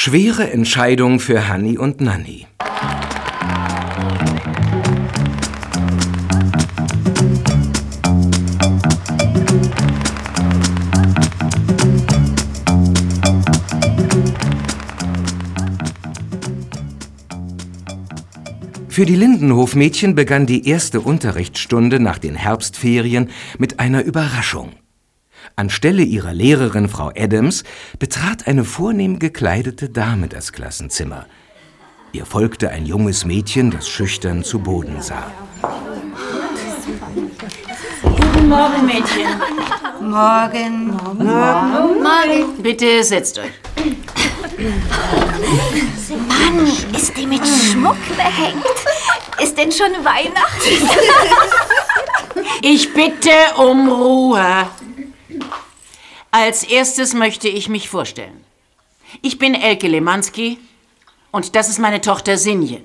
Schwere Entscheidung für Hanni und Nanni. Für die Lindenhofmädchen begann die erste Unterrichtsstunde nach den Herbstferien mit einer Überraschung. Anstelle ihrer Lehrerin Frau Adams betrat eine vornehm gekleidete Dame das Klassenzimmer. Ihr folgte ein junges Mädchen, das schüchtern zu Boden sah. Guten Morgen, Mädchen. Morgen. Morgen. Morgen. Morgen. Bitte setzt euch. Mann, ist die mit Schmuck behängt? Ist denn schon Weihnachten? Ich bitte um Ruhe. Als erstes möchte ich mich vorstellen. Ich bin Elke Lemanski und das ist meine Tochter Sinje.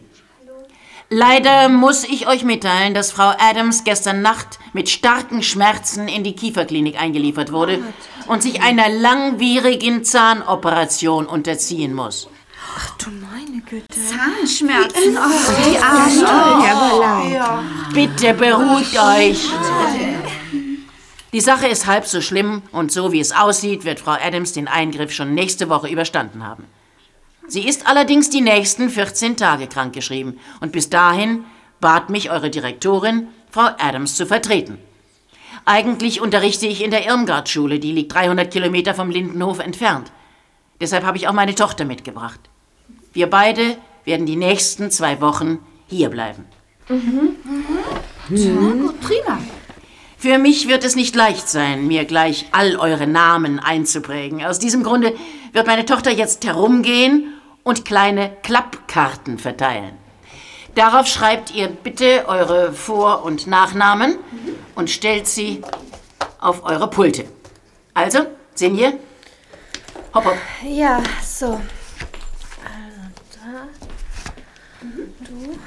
Leider muss ich euch mitteilen, dass Frau Adams gestern Nacht mit starken Schmerzen in die Kieferklinik eingeliefert wurde und sich einer langwierigen Zahnoperation unterziehen muss. Ach du meine Güte. Zahnschmerzen. Oh, die Arme. Oh, leid. Bitte beruhigt euch. Die Sache ist halb so schlimm und so wie es aussieht, wird Frau Adams den Eingriff schon nächste Woche überstanden haben. Sie ist allerdings die nächsten 14 Tage krankgeschrieben und bis dahin bat mich eure Direktorin, Frau Adams zu vertreten. Eigentlich unterrichte ich in der Irmgard-Schule, die liegt 300 Kilometer vom Lindenhof entfernt. Deshalb habe ich auch meine Tochter mitgebracht. Wir beide werden die nächsten zwei Wochen hier bleiben. Mhm. Mhm. gut, prima. Für mich wird es nicht leicht sein, mir gleich all eure Namen einzuprägen. Aus diesem Grunde wird meine Tochter jetzt herumgehen und kleine Klappkarten verteilen. Darauf schreibt ihr bitte eure Vor- und Nachnamen und stellt sie auf eure Pulte. Also, Sinje, hopp, hopp. Ja, so. Also da. Du.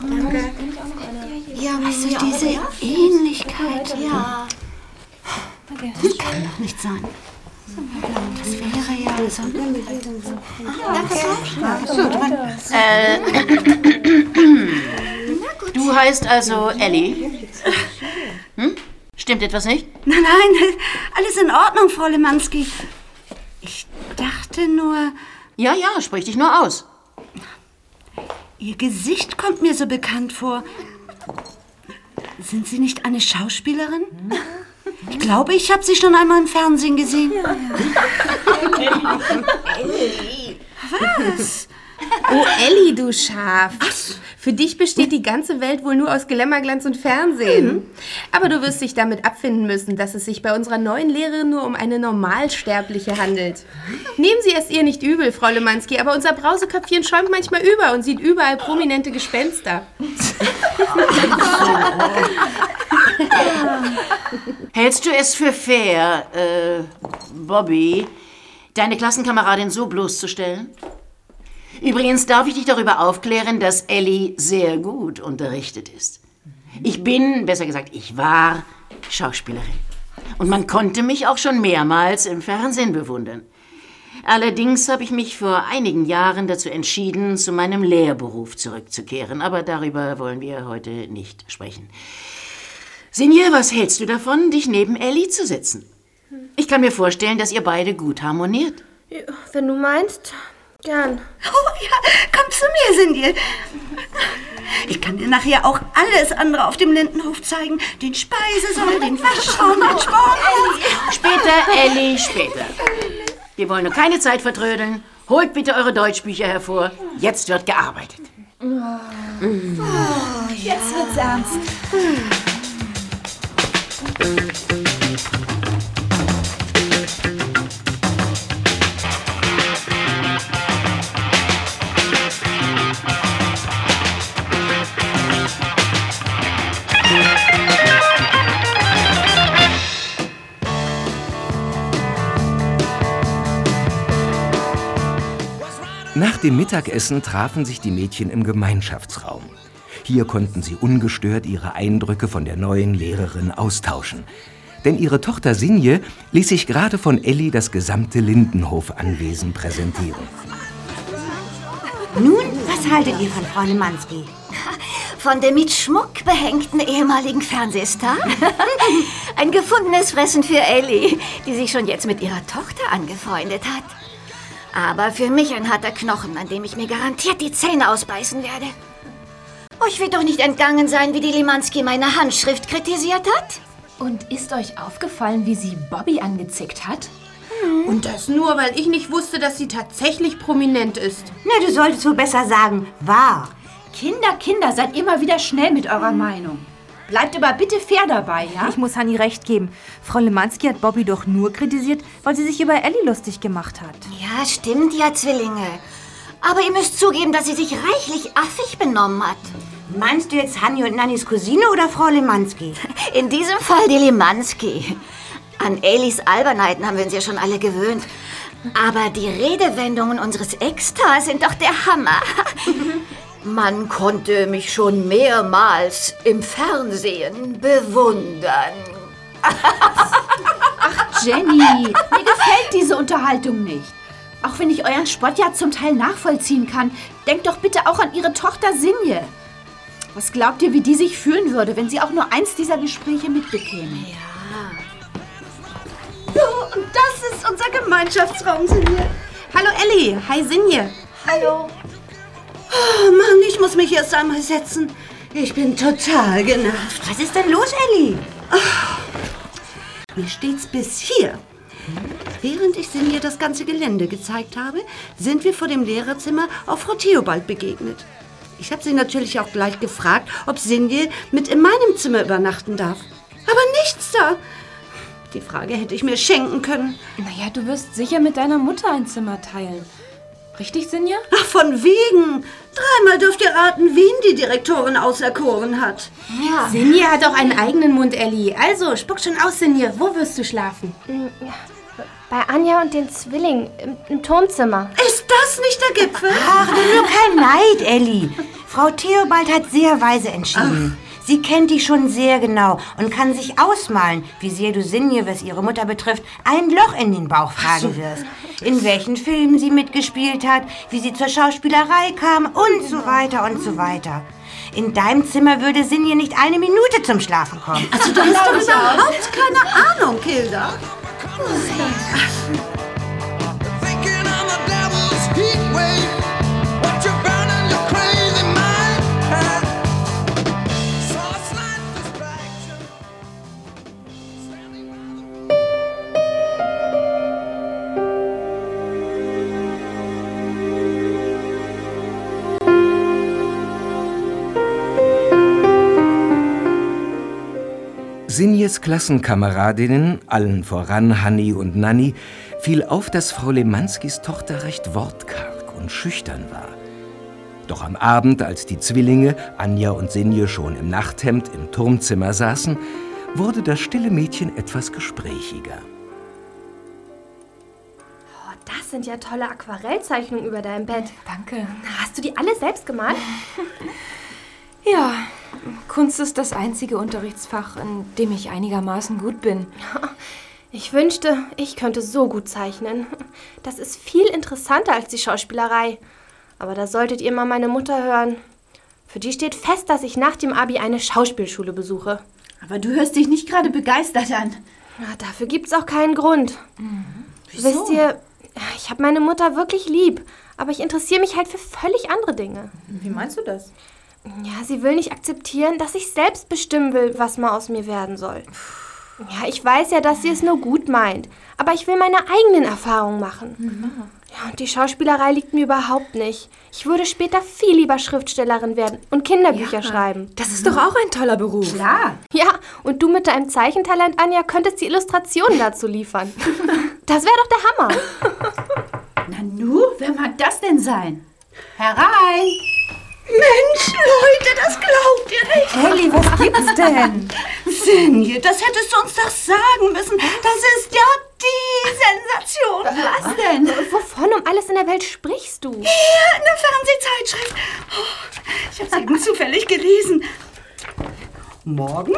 Danke. Ja, also diese Ähnlichkeit. Ja. Das kann doch nicht sein. Das wäre ja so. Äh, du heißt also Ellie. Hm? Stimmt etwas nicht? Nein, nein, alles in Ordnung, Frau Lemanski. Ich dachte nur. Ja, ja, sprich dich nur aus. Ihr Gesicht kommt mir so bekannt vor. Sind Sie nicht eine Schauspielerin? Ich glaube, ich habe Sie schon einmal im Fernsehen gesehen. Ja. Was? Oh, Elli, du Schaf. Was? Für dich besteht die ganze Welt wohl nur aus Glamourglanz und Fernsehen. Mhm. Aber du wirst dich damit abfinden müssen, dass es sich bei unserer neuen Lehrerin nur um eine Normalsterbliche handelt. Nehmen Sie es ihr nicht übel, Frau Lemanski, aber unser Brauseköpfchen schäumt manchmal über und sieht überall prominente Gespenster. Hältst du es für fair, äh, Bobby, deine Klassenkameradin so bloßzustellen? Übrigens darf ich dich darüber aufklären, dass Ellie sehr gut unterrichtet ist. Ich bin, besser gesagt, ich war Schauspielerin. Und man konnte mich auch schon mehrmals im Fernsehen bewundern. Allerdings habe ich mich vor einigen Jahren dazu entschieden, zu meinem Lehrberuf zurückzukehren. Aber darüber wollen wir heute nicht sprechen. Sinje, was hältst du davon, dich neben Ellie zu setzen? Ich kann mir vorstellen, dass ihr beide gut harmoniert. Ja, wenn du meinst, gern. Oh ja, komm zu mir, Sinje. Ich kann dir nachher auch alles andere auf dem Lindenhof zeigen. Den Speisesaal, den Waschraum, den Sport. Später, Ellie, später. Wir wollen nur keine Zeit vertrödeln. Holt bitte eure Deutschbücher hervor. Jetzt wird gearbeitet. Oh, jetzt wird's ernst. Nach dem Mittagessen trafen sich die Mädchen im Gemeinschaftsraum. Hier konnten sie ungestört ihre Eindrücke von der neuen Lehrerin austauschen. denn ihre Tochter Sinje ließ sich gerade von Elli das gesamte Lindenhof-Anwesen präsentieren. Nun, was haltet ihr von Frau Lemanski? Von dem mit Schmuck behängten ehemaligen Fernsehstar? Ein gefundenes Fressen für Ellie, die sich schon jetzt mit ihrer Tochter angefreundet hat. Aber für mich ein harter Knochen, an dem ich mir garantiert die Zähne ausbeißen werde. Euch wird doch nicht entgangen sein, wie die Limanski meine Handschrift kritisiert hat? Und ist euch aufgefallen, wie sie Bobby angezickt hat? Und das nur, weil ich nicht wusste, dass sie tatsächlich prominent ist. Na, du solltest wohl besser sagen, wahr. Kinder, Kinder, seid mal wieder schnell mit eurer Meinung. Bleibt aber bitte fair dabei, ja? Ich muss Hanni recht geben. Frau Lemanski hat Bobby doch nur kritisiert, weil sie sich über Ellie lustig gemacht hat. Ja, stimmt ja, Zwillinge. Aber ihr müsst zugeben, dass sie sich reichlich affig benommen hat. Meinst du jetzt Hanni und Nannis Cousine oder Frau Lemanski? In diesem Fall die Limanski. An Elis Albernheiten haben wir uns ja schon alle gewöhnt. Aber die Redewendungen unseres Ex-Stars sind doch der Hammer. Man konnte mich schon mehrmals im Fernsehen bewundern. Jenny, mir gefällt diese Unterhaltung nicht. Auch wenn ich euren Spott ja zum Teil nachvollziehen kann, denkt doch bitte auch an ihre Tochter Sinje. Was glaubt ihr, wie die sich fühlen würde, wenn sie auch nur eins dieser Gespräche mitbekäme? So, und das ist unser Gemeinschaftsraum, Sinje. Hallo Elli, hi Sinje. Hallo. Oh Mann, ich muss mich erst einmal setzen. Ich bin total genervt. Was ist denn los, Ellie? Mir steht's bis hier. Während ich Sinje das ganze Gelände gezeigt habe, sind wir vor dem Lehrerzimmer auf Frau Theobald begegnet. Ich habe sie natürlich auch gleich gefragt, ob Sinje mit in meinem Zimmer übernachten darf. Aber nichts da. Die Frage hätte ich mir schenken können. Naja, du wirst sicher mit deiner Mutter ein Zimmer teilen. Richtig, Sinja? Ach, von wegen. Dreimal dürft ihr raten, wen die Direktorin auserkoren hat. Sinje hat auch einen eigenen Mund, Elli. Also, spuck schon aus, Sinje. Wo wirst du schlafen? Bei Anja und den Zwillingen im, im Turmzimmer. Ist das nicht der Gipfel? Ach, nur kein Neid, Ellie. Frau Theobald hat sehr weise entschieden. Sie kennt dich schon sehr genau und kann sich ausmalen, wie sehr du Sinje, was ihre Mutter betrifft, ein Loch in den Bauch fragen wirst. In welchen Filmen sie mitgespielt hat, wie sie zur Schauspielerei kam und so weiter und so weiter. In deinem Zimmer würde Sinje nicht eine Minute zum Schlafen kommen. Also, du hast doch überhaupt keine Ahnung, Kilda. Thinking Sinjes Klassenkameradinnen, allen voran Hanni und Nanni, fiel auf, dass Frau Lemanskis Tochter recht wortkarg und schüchtern war. Doch am Abend, als die Zwillinge, Anja und Sinje, schon im Nachthemd im Turmzimmer saßen, wurde das stille Mädchen etwas gesprächiger. Oh, das sind ja tolle Aquarellzeichnungen über deinem Bett. Danke. Hast du die alle selbst gemalt? Ja, Kunst ist das einzige Unterrichtsfach, in dem ich einigermaßen gut bin. Ich wünschte, ich könnte so gut zeichnen. Das ist viel interessanter als die Schauspielerei. Aber da solltet ihr mal meine Mutter hören. Für die steht fest, dass ich nach dem Abi eine Schauspielschule besuche. Aber du hörst dich nicht gerade begeistert an. Ja, dafür gibt's auch keinen Grund. Wisst ihr, ich habe meine Mutter wirklich lieb, aber ich interessiere mich halt für völlig andere Dinge. Wie meinst du das? Ja, sie will nicht akzeptieren, dass ich selbst bestimmen will, was mal aus mir werden soll. Ja, ich weiß ja, dass sie es nur gut meint, aber ich will meine eigenen Erfahrungen machen. Ja, und die Schauspielerei liegt mir überhaupt nicht. Ich würde später viel lieber Schriftstellerin werden und Kinderbücher schreiben. Das ist doch auch ein toller Beruf. Klar. Ja, und du mit deinem Zeichentalent, Anja, könntest die Illustrationen dazu liefern. Das wäre doch der Hammer. Nanu, wer mag das denn sein? Herein! Mensch, Leute, das glaubt ihr nicht. Ellie, was gibt's denn? Sinje, das hättest du uns doch sagen müssen. Das ist ja die Sensation. Was denn? Wovon um alles in der Welt sprichst du? Hier in der Fernsehzeitschrift. Oh, ich habe es eben zufällig gelesen. Morgen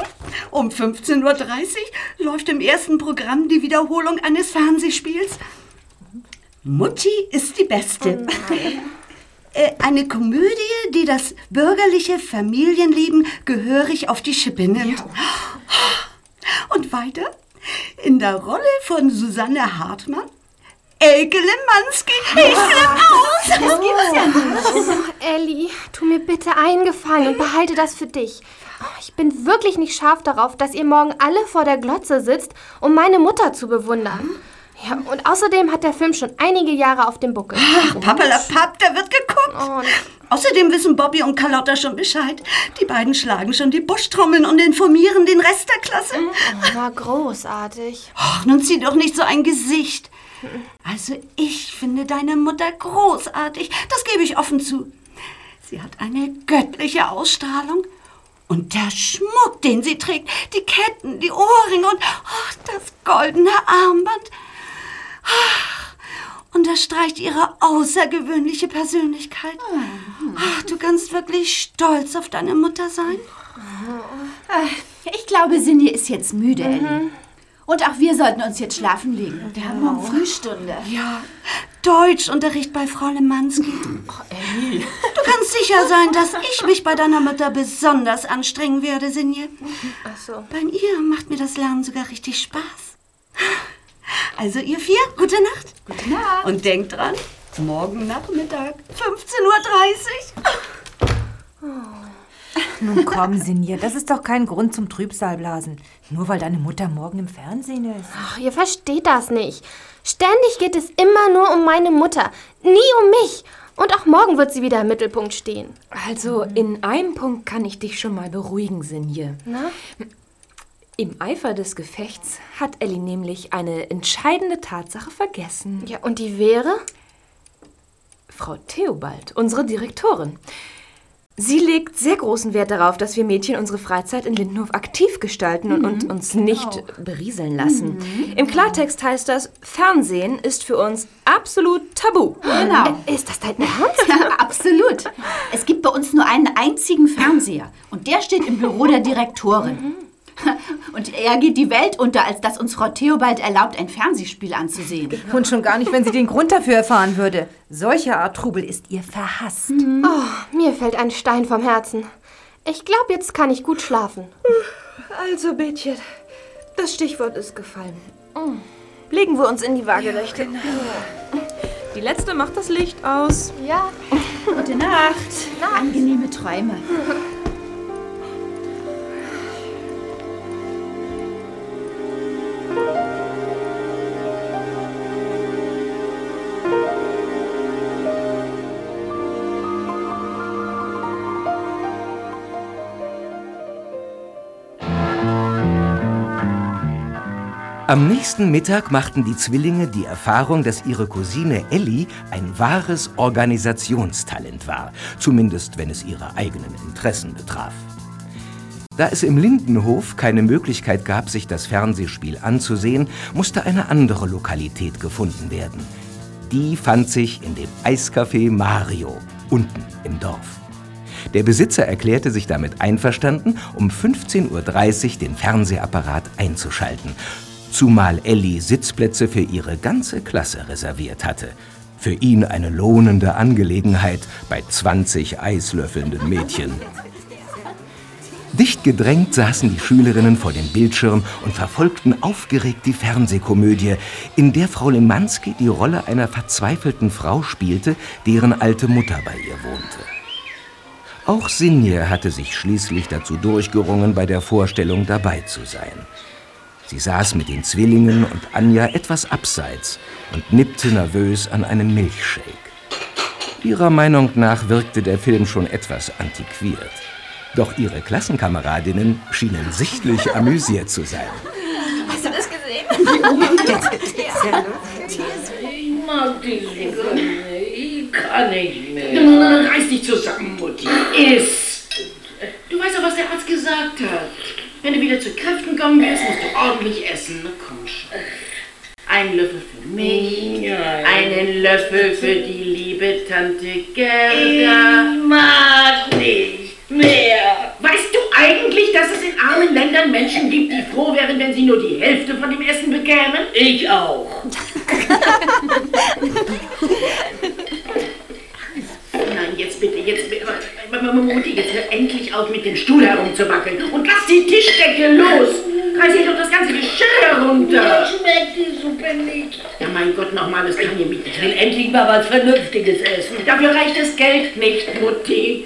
um 15.30 Uhr läuft im ersten Programm die Wiederholung eines Fernsehspiels. Mutti ist die Beste. Äh, Eine Komödie, die das bürgerliche Familienleben gehörig auf die Schippe nimmt. Und weiter? In der Rolle von Susanne Hartmann, Elke Lemanski. Ich flipp aus. Das gibt's ja nicht. Oh, Ellie, tu mir bitte einen Gefallen und behalte das für dich. Oh, Ich bin wirklich nicht scharf darauf, dass ihr morgen alle vor der Glotze sitzt, um meine Mutter zu bewundern. Ja, und außerdem hat der Film schon einige Jahre auf dem Buckel. Pappelapapp, da wird geguckt. Oh, Außerdem wissen Bobby und Carlotta schon Bescheid. Die beiden schlagen schon die Buschtrommeln und informieren den Rest der Klasse. oh, war großartig. Ach, nun zieh doch nicht so ein Gesicht. Also ich finde deine Mutter großartig. Das gebe ich offen zu. Sie hat eine göttliche Ausstrahlung. Und der Schmuck, den sie trägt, die Ketten, die Ohrringe und ach, das goldene Armband, ach, unterstreicht ihre außergewöhnliche Persönlichkeit. Ach, du kannst wirklich stolz auf deine Mutter sein. Ich glaube, Sinje ist jetzt müde, Ellie. Und auch wir sollten uns jetzt schlafen legen. Wir haben morgen Frühstunde. Ja, Deutschunterricht bei Frau Lemanski. Du kannst sicher sein, dass ich mich bei deiner Mutter besonders anstrengen werde, Sinje. Ach so. Bei ihr macht mir das Lernen sogar richtig Spaß. Also ihr vier, gute Nacht. Gute Nacht. Und denkt dran, morgen Nachmittag, 15.30 Uhr. Nun komm, Sinje, das ist doch kein Grund zum Trübsalblasen. Nur weil deine Mutter morgen im Fernsehen ist. Ach, ihr versteht das nicht. Ständig geht es immer nur um meine Mutter, nie um mich. Und auch morgen wird sie wieder im Mittelpunkt stehen. Also, in einem Punkt kann ich dich schon mal beruhigen, Sinje. Na? Im Eifer des Gefechts hat Ellie nämlich eine entscheidende Tatsache vergessen. Ja, und die wäre? Frau Theobald, unsere Direktorin. Sie legt sehr großen Wert darauf, dass wir Mädchen unsere Freizeit in Lindenhof aktiv gestalten und, und uns nicht berieseln lassen. Im Klartext heißt das, Fernsehen ist für uns absolut tabu. Genau. Äh, Ist das dein Ernst? Ja, absolut. Es gibt bei uns nur einen einzigen Fernseher. Und der steht im Büro der Direktorin. Und er geht die Welt unter, als dass uns Frau Theobald erlaubt, ein Fernsehspiel anzusehen. Und schon gar nicht, wenn sie den Grund dafür erfahren würde. Solche Art Trubel ist ihr verhasst. Oh, mir fällt ein Stein vom Herzen. Ich glaube, jetzt kann ich gut schlafen. Also, Bädchen, das Stichwort ist gefallen. Mm. Legen wir uns in die Waagerechte. Die letzte macht das Licht aus. Ja. Gute Nacht. Angenehme Träume. Am nächsten Mittag machten die Zwillinge die Erfahrung, dass ihre Cousine Ellie ein wahres Organisationstalent war, zumindest wenn es ihre eigenen Interessen betraf. Da es im Lindenhof keine Möglichkeit gab, sich das Fernsehspiel anzusehen, musste eine andere Lokalität gefunden werden. Die fand sich in dem Eiscafé Mario, unten im Dorf. Der Besitzer erklärte sich damit einverstanden, um 15.30 Uhr den Fernsehapparat einzuschalten, zumal Ellie Sitzplätze für ihre ganze Klasse reserviert hatte. Für ihn eine lohnende Angelegenheit bei 20 eislöffelnden Mädchen. Dicht gedrängt saßen die Schülerinnen vor dem Bildschirm und verfolgten aufgeregt die Fernsehkomödie, in der Frau Lemanski die Rolle einer verzweifelten Frau spielte, deren alte Mutter bei ihr wohnte. Auch Sinje hatte sich schließlich dazu durchgerungen, bei der Vorstellung dabei zu sein. Sie saß mit den Zwillingen und Anja etwas abseits und nippte nervös an einem Milchshake. Ihrer Meinung nach wirkte der Film schon etwas antiquiert. Doch ihre Klassenkameradinnen schienen sichtlich amüsiert zu sein. Hast du das gesehen? Ich mag diese Suppe. Ich kann nicht mehr. Reiß dich zusammen, Mutti. Iss. Du weißt doch, was der Arzt gesagt hat. Wenn du wieder zu Kräften kommen willst, musst du ordentlich essen. Na komm schon. Ein Löffel für mich, einen Löffel für die liebe Tante Gerda. Ich mag nicht mehr. Weißt du eigentlich, dass es in armen Ländern Menschen gibt, die froh wären, wenn sie nur die Hälfte von dem Essen bekämen? Ich auch. Nein, jetzt bitte, jetzt bitte. Mutti, jetzt hör endlich auf mit dem Stuhl herumzuwackeln und lass die Tischdecke los. Reiß hier doch das ganze Geschirr herunter. schmeckt die Suppe nicht. Ja, mein Gott, nochmal, das kann hier mit. Ich will endlich mal was Vernünftiges essen. Dafür reicht das Geld nicht, Mutti.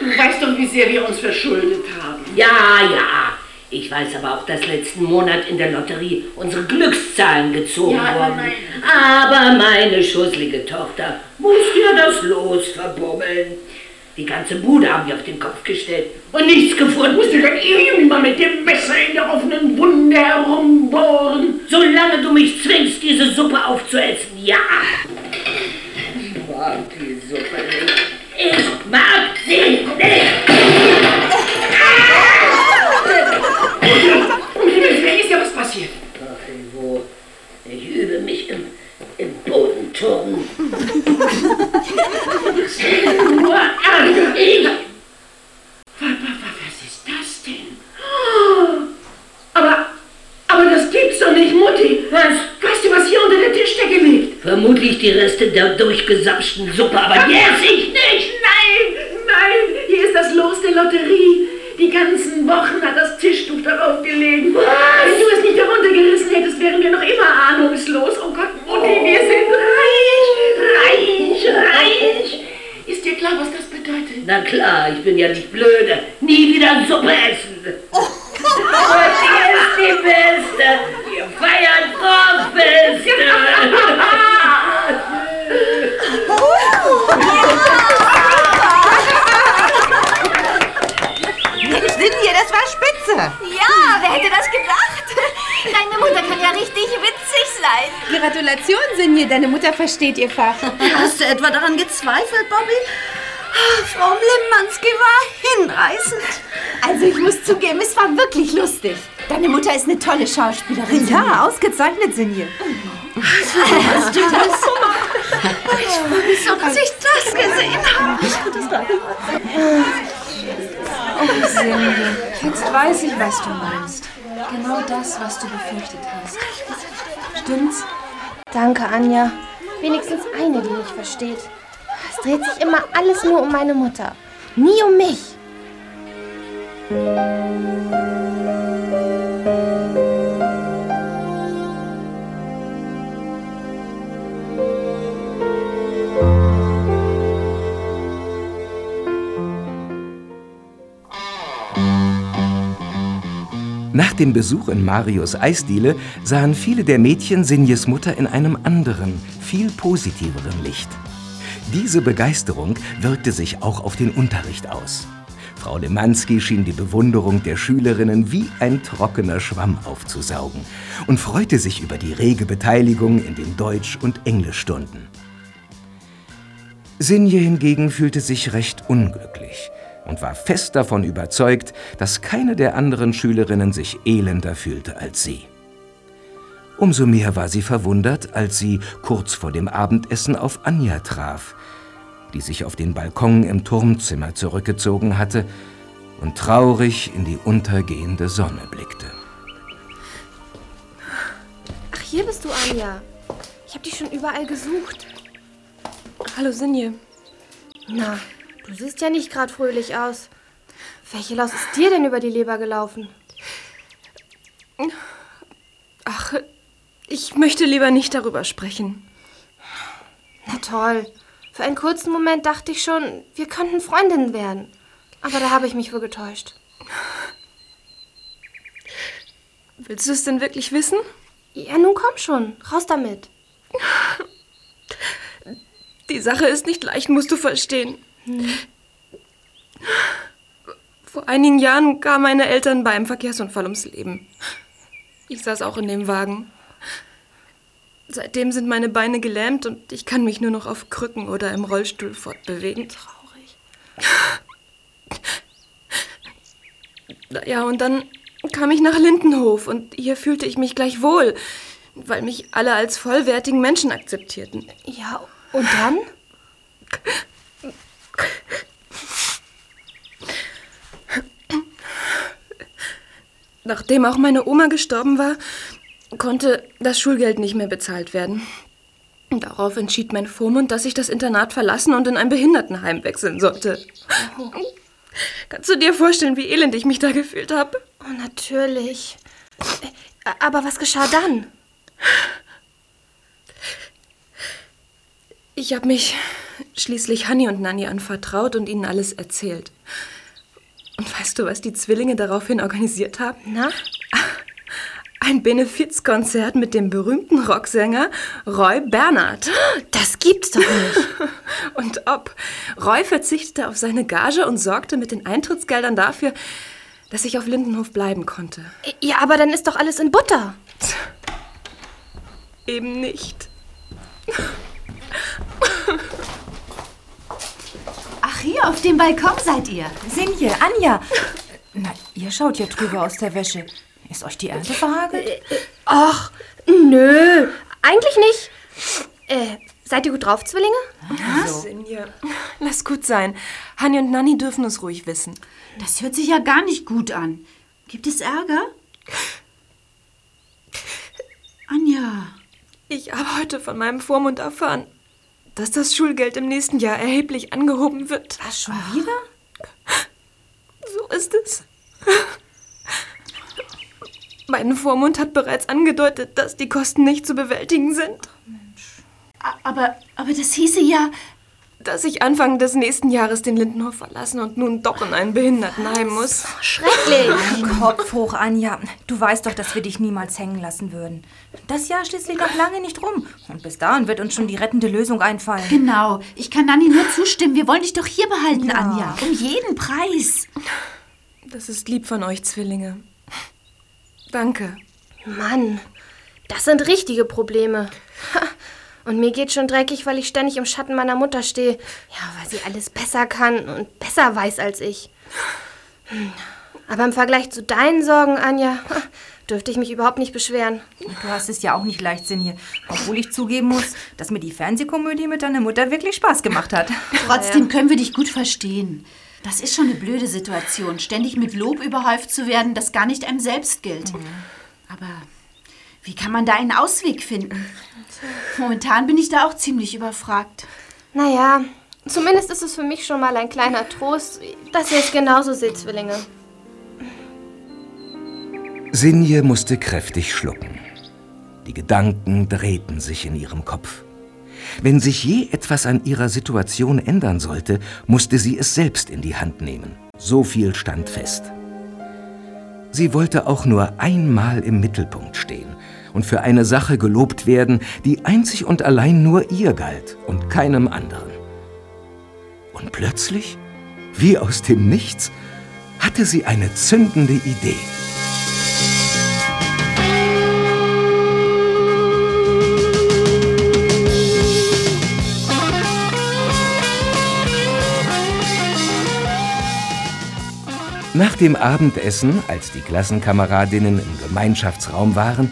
Du weißt doch, wie sehr wir uns verschuldet haben. Ja, ja. Ich weiß aber auch, dass letzten Monat in der Lotterie unsere Glückszahlen gezogen Ja, wurden. nein. Aber meine schusselige Tochter musste ja das Los verbummeln. Die ganze Bude haben wir auf den Kopf gestellt und nichts gefunden. Musst du dann immer mit dem Messer in der offenen Wunde herumbohren? Solange du mich zwingst, diese Suppe aufzuessen, ja. Ich mag die Suppe nicht. Ich mag sie nicht. Passiert. Ach, wo? Ich übe mich im, im Bodenturnen. Nur Ärger. Ich. Was, ist das denn? Oh, Aber, aber das gibt's doch nicht, Mutti. Was? Weißt du, was hier unter der Tischdecke liegt? Vermutlich die Reste der durchgesapschten Suppe, aber die esse ich nicht. Nein, nein, hier ist das Los der Lotterie. Die ganzen Wochen hat das Tischtuch darauf gelegen. Was? Wenn du es nicht heruntergerissen hättest, wären wir noch immer ahnungslos. Oh Gott, Mutti, wir sind reich, reich, reich. Ist dir klar, was das bedeutet? Na klar, ich bin ja nicht blöde. Nie wieder Suppe essen. Und sie ist die Beste. Wir feiern Dorffeste. Gratulation, Sinje, deine Mutter versteht ihr Fach. Hast du etwa daran gezweifelt, Bobby? Ah, Frau Lemmanski war hinreißend. Also ich muss zugeben, es war wirklich lustig. Deine Mutter ist eine tolle Schauspielerin. Ja, ausgezeichnet, Sinje. Hast du das? Ich freue mich so, dass ich das gesehen habe. Oh, Sinje, jetzt weiß ich, was du meinst. Genau das, was du befürchtet hast. Stimmt's? Danke, Anja. Wenigstens eine, die mich versteht. Es dreht sich immer alles nur um meine Mutter. Nie um mich. Nach dem Besuch in Marios Eisdiele sahen viele der Mädchen Sinjes Mutter in einem anderen, viel positiveren Licht. Diese Begeisterung wirkte sich auch auf den Unterricht aus. Frau Lemanski schien die Bewunderung der Schülerinnen wie ein trockener Schwamm aufzusaugen und freute sich über die rege Beteiligung in den Deutsch- und Englischstunden. Sinje hingegen fühlte sich recht unglücklich und war fest davon überzeugt, dass keine der anderen Schülerinnen sich elender fühlte als sie. Umso mehr war sie verwundert, als sie kurz vor dem Abendessen auf Anja traf, die sich auf den Balkon im Turmzimmer zurückgezogen hatte und traurig in die untergehende Sonne blickte. Ach, hier bist du, Anja. Ich habe dich schon überall gesucht. Hallo, Sinje. Na, du siehst ja nicht gerade fröhlich aus. Welche Laus ist dir denn über die Leber gelaufen? Ach, ich möchte lieber nicht darüber sprechen. Na toll. Für einen kurzen Moment dachte ich schon, wir könnten Freundinnen werden. Aber da habe ich mich wohl getäuscht. Willst du es denn wirklich wissen? Ja, nun komm schon. Raus damit. Die Sache ist nicht leicht, musst du verstehen. Vor einigen Jahren kamen meine Eltern bei einem Verkehrsunfall ums Leben. Ich saß auch in dem Wagen. Seitdem sind meine Beine gelähmt und ich kann mich nur noch auf Krücken oder im Rollstuhl fortbewegen. Traurig. Ja, und dann kam ich nach Lindenhof und hier fühlte ich mich gleich wohl, weil mich alle als vollwertigen Menschen akzeptierten. Ja, und dann? Nachdem auch meine Oma gestorben war, konnte das Schulgeld nicht mehr bezahlt werden. Darauf entschied mein Vormund, dass ich das Internat verlassen und in ein Behindertenheim wechseln sollte. Kannst du dir vorstellen, wie elend ich mich da gefühlt habe? Oh, natürlich. Äh, Aber was geschah dann? Ich habe mich schließlich Hanni und Nanni anvertraut und ihnen alles erzählt. Und weißt du, was die Zwillinge daraufhin organisiert haben? Na? Ein Benefizkonzert mit dem berühmten Rocksänger Roy Bernhardt. Das gibt's doch nicht. Und ob. Roy verzichtete auf seine Gage und sorgte mit den Eintrittsgeldern dafür, dass ich auf Lindenhof bleiben konnte. Ja, aber dann ist doch alles in Butter. Eben nicht. Ach, hier auf dem Balkon seid ihr. Sinje, Anja. Na, ihr schaut ja drüber aus der Wäsche. Ist euch die Ernte verhagelt? Ach, nö. Eigentlich nicht. Äh, seid ihr gut drauf, Zwillinge? Sinje, lass gut sein. Hanni und Nanni dürfen es ruhig wissen. Das hört sich ja gar nicht gut an. Gibt es Ärger? Anja. Ich habe heute von meinem Vormund erfahren, dass das Schulgeld im nächsten Jahr erheblich angehoben wird. Was, schon wieder? So ist es. Mein Vormund hat bereits angedeutet, dass die Kosten nicht zu bewältigen sind. Aber, aber das hieße ja, Dass ich Anfang des nächsten Jahres den Lindenhof verlassen und nun doch in ein Behindertenheim muss. Schrecklich. Kopf hoch, Anja. Du weißt doch, dass wir dich niemals hängen lassen würden. Das Jahr schließlich noch lange nicht rum. Und bis dahin wird uns schon die rettende Lösung einfallen. genau. Ich kann Nanni nur zustimmen. Wir wollen dich doch hier behalten, Anja. Um jeden Preis. Das ist lieb von euch, Zwillinge. Danke. Mann, das sind richtige Probleme. Ha, Und mir geht schon dreckig, weil ich ständig im Schatten meiner Mutter stehe. Ja, weil sie alles besser kann und besser weiß als ich. Hm. Aber im Vergleich zu deinen Sorgen, Anja, dürfte ich mich überhaupt nicht beschweren. Du hast es ja auch nicht leicht, Sinje. Obwohl ich zugeben muss, dass mir die Fernsehkomödie mit deiner Mutter wirklich Spaß gemacht hat. Trotzdem können wir dich gut verstehen. Das ist schon eine blöde Situation, ständig mit Lob überhäuft zu werden, das gar nicht einem selbst gilt. Aber wie kann man da einen Ausweg finden? Momentan bin ich da auch ziemlich überfragt. Naja, zumindest ist es für mich schon mal ein kleiner Trost, dass ihr es genauso seht, Zwillinge. Sinje musste kräftig schlucken. Die Gedanken drehten sich in ihrem Kopf. Wenn sich je etwas an ihrer Situation ändern sollte, musste sie es selbst in die Hand nehmen. So viel stand fest. Sie wollte auch nur einmal im Mittelpunkt stehen und für eine Sache gelobt werden, die einzig und allein nur ihr galt und keinem anderen. Und plötzlich, wie aus dem Nichts, hatte sie eine zündende Idee. Nach dem Abendessen, als die Klassenkameradinnen im Gemeinschaftsraum waren,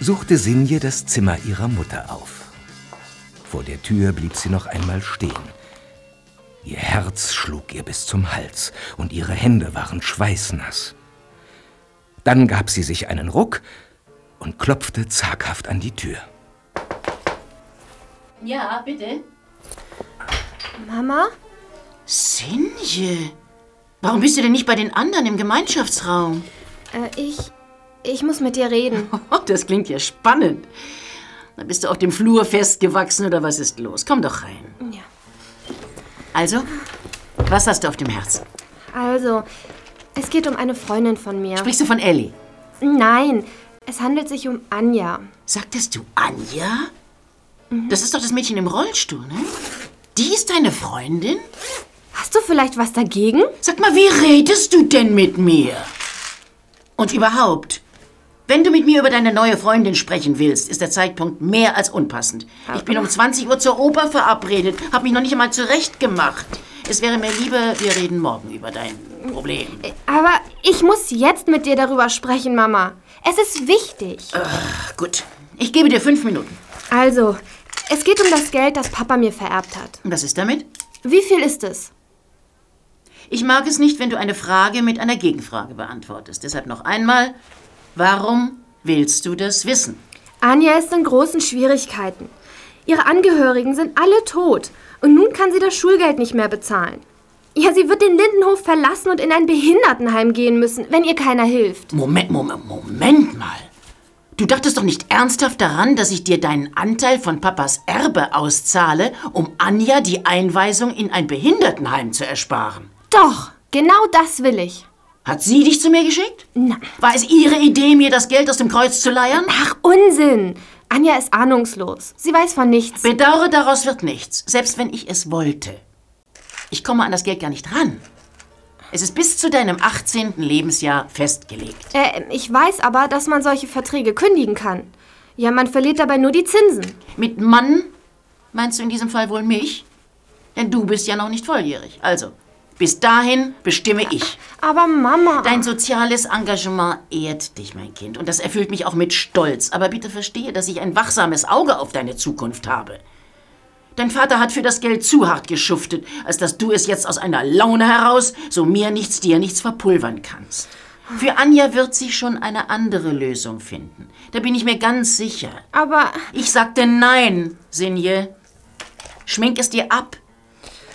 suchte Sinje das Zimmer ihrer Mutter auf. Vor der Tür blieb sie noch einmal stehen. Ihr Herz schlug ihr bis zum Hals und ihre Hände waren schweißnass. Dann gab sie sich einen Ruck und klopfte zaghaft an die Tür. Ja, bitte. Mama? Sinje, warum bist du denn nicht bei den anderen im Gemeinschaftsraum? Äh, ich. Ich muss mit dir reden. Das klingt ja spannend. Da bist du auf dem Flur festgewachsen oder was ist los? Komm doch rein. Ja. Also, was hast du auf dem Herzen? Also, es geht um eine Freundin von mir. Sprichst du von Ellie? Nein, es handelt sich um Anja. Sagtest du Anja? Das ist doch das Mädchen im Rollstuhl, ne? Die ist deine Freundin? Hast du vielleicht was dagegen? Sag mal, wie redest du denn mit mir? Und überhaupt, wenn du mit mir über deine neue Freundin sprechen willst, ist der Zeitpunkt mehr als unpassend. Ich bin um 20 Uhr zur Oper verabredet, hab mich noch nicht einmal zurechtgemacht. Es wäre mir lieber, wir reden morgen über dein Problem. Aber ich muss jetzt mit dir darüber sprechen, Mama. Es ist wichtig. Ach, gut, ich gebe dir fünf Minuten. Also, es geht um das Geld, das Papa mir vererbt hat. Und was ist damit? Wie viel ist es? Ich mag es nicht, wenn du eine Frage mit einer Gegenfrage beantwortest. Deshalb noch einmal, warum willst du das wissen? Anja ist in großen Schwierigkeiten. Ihre Angehörigen sind alle tot und nun kann sie das Schulgeld nicht mehr bezahlen. Ja, sie wird den Lindenhof verlassen und in ein Behindertenheim gehen müssen, wenn ihr keiner hilft. Moment, Moment, Moment mal. Du dachtest doch nicht ernsthaft daran, dass ich dir deinen Anteil von Papas Erbe auszahle, um Anja die Einweisung in ein Behindertenheim zu ersparen. Doch, genau das will ich. Hat sie dich zu mir geschickt? Nein. War es ihre Idee, mir das Geld aus dem Kreuz zu leiern? Ach, Unsinn. Anja ist ahnungslos. Sie weiß von nichts. Bedauere, daraus wird nichts, selbst wenn ich es wollte. Ich komme an das Geld gar nicht ran. Es ist bis zu deinem 18. Lebensjahr festgelegt. Äh, ich weiß aber, dass man solche Verträge kündigen kann. Ja, man verliert dabei nur die Zinsen. Mit Mann meinst du in diesem Fall wohl mich? Denn du bist ja noch nicht volljährig. Also, bis dahin bestimme ich. Aber Mama. Dein soziales Engagement ehrt dich, mein Kind. Und das erfüllt mich auch mit Stolz. Aber bitte verstehe, dass ich ein wachsames Auge auf deine Zukunft habe. Dein Vater hat für das Geld zu hart geschuftet, als dass du es jetzt aus einer Laune heraus so mir nichts, dir nichts verpulvern kannst. Für Anja wird sie schon eine andere Lösung finden. Da bin ich mir ganz sicher. Aber. Ich sagte nein, Sinje. Schmink es dir ab.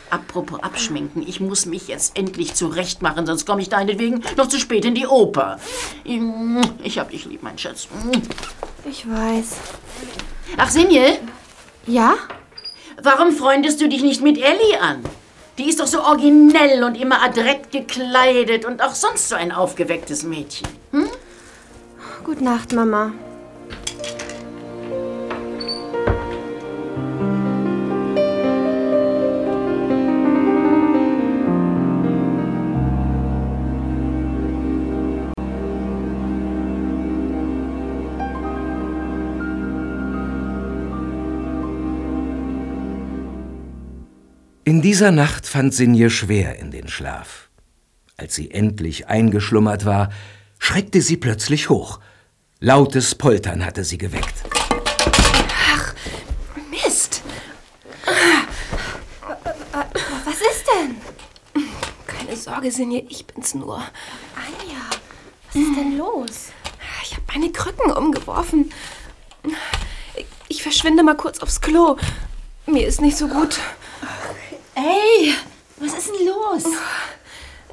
Apropos abschminken, ich muss mich jetzt endlich zurechtmachen, sonst komme ich deinetwegen noch zu spät in die Oper. Ich hab dich lieb, mein Schatz. Ich weiß. Ach, Sinje? Ja? Warum freundest du dich nicht mit Ellie an? Die ist doch so originell und immer adrett gekleidet und auch sonst so ein aufgewecktes Mädchen. Hm? Gute Nacht, Mama. In dieser Nacht fand Sinje schwer in den Schlaf. Als sie endlich eingeschlummert war, schreckte sie plötzlich hoch. Lautes Poltern hatte sie geweckt. Ach, Mist. Was ist denn? Keine Sorge, Sinje, ich bin's nur. Anja, was ist denn los? Ich habe meine Krücken umgeworfen. Ich verschwinde mal kurz aufs Klo. Mir ist nicht so gut. Ey, was ist denn los?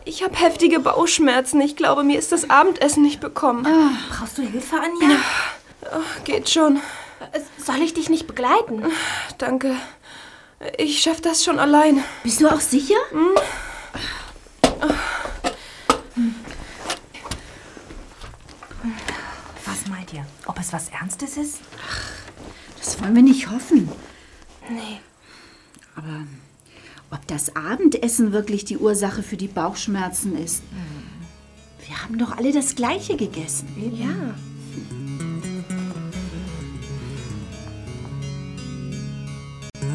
Ich habe heftige Bauchschmerzen. Ich glaube, mir ist das Abendessen nicht bekommen. Brauchst du Hilfe, Anja? Oh, geht schon. Soll ich dich nicht begleiten? Danke. Ich schaff das schon allein. Bist du auch sicher? Was meint ihr? Ob es was Ernstes ist? Das wollen wir nicht hoffen. Nee. Aber ob das Abendessen wirklich die Ursache für die Bauchschmerzen ist? Wir haben doch alle das Gleiche gegessen. Ja.